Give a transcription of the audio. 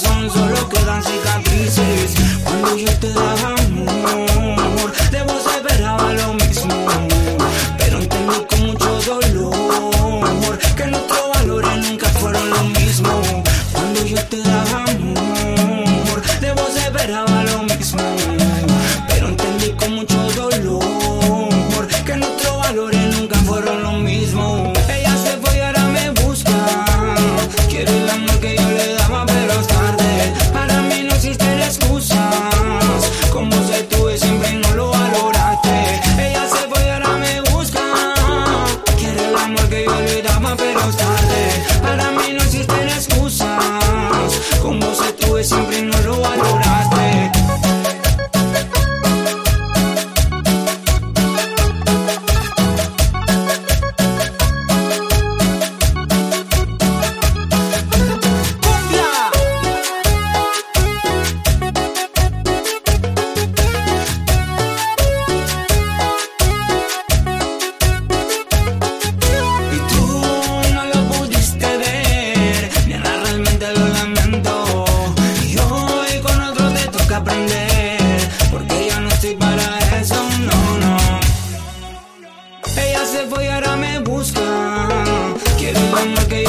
corazón solo quedan cicatrices. Y hoy con otro te toca aprender, porque yo no estoy para eso, no, no. Ella se fue y ahora me busca, quiere lo que